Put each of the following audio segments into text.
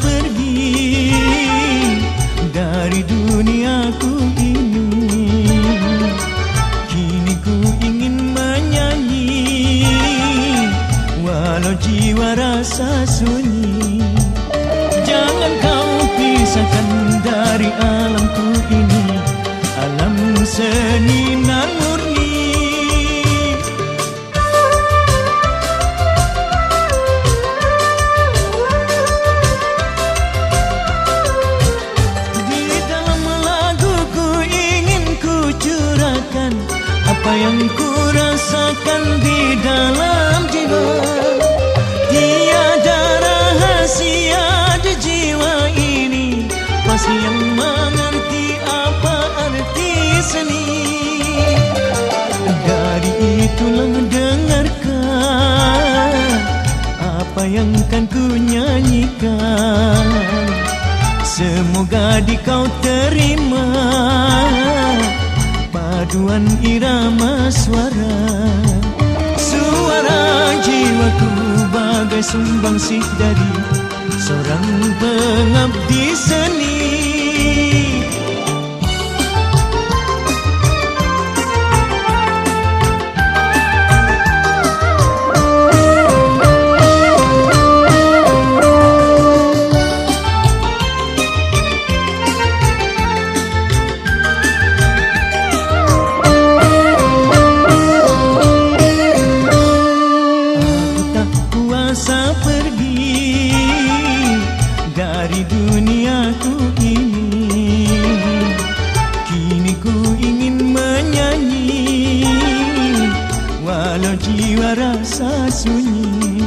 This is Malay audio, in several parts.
pergi dari duniaku ini. Kini ku ingin menyanyi walau jiwa rasa sunyi. Jangan kau pisahkan dari alamku ini. Alam seni nanmu yang ku rasakan di dalam jiwa Tiada rahasia di jiwa ini. Pasti yang mengerti apa arti seni. Dari itulah dengarkan Apa yang kan ku nyanyikan. Semoga di kau terima Paduan irama suara. Suara jiwaku bagai sumbang sih dari Seorang pengabdi seni kuasa pergi dari duniaku ini. Kini ku ingin menyanyi walau jiwa rasa sunyi.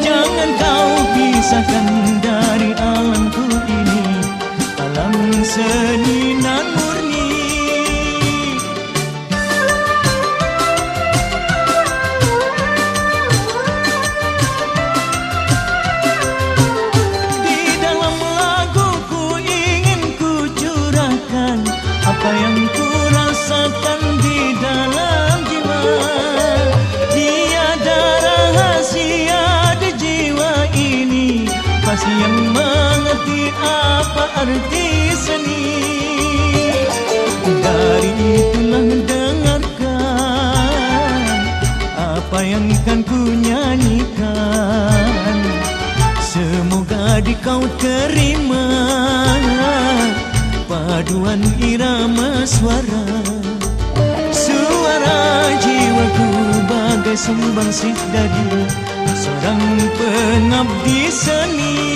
Jangan kau pisahkan dari alamku ini. Alam seni nan arti seni. Dari itulah dengarkan Apa yang kan ku nyanyikan. Semoga di kau terima Paduan irama suara. Suara jiwaku bagai sumbang sih dari Seorang pengabdi seni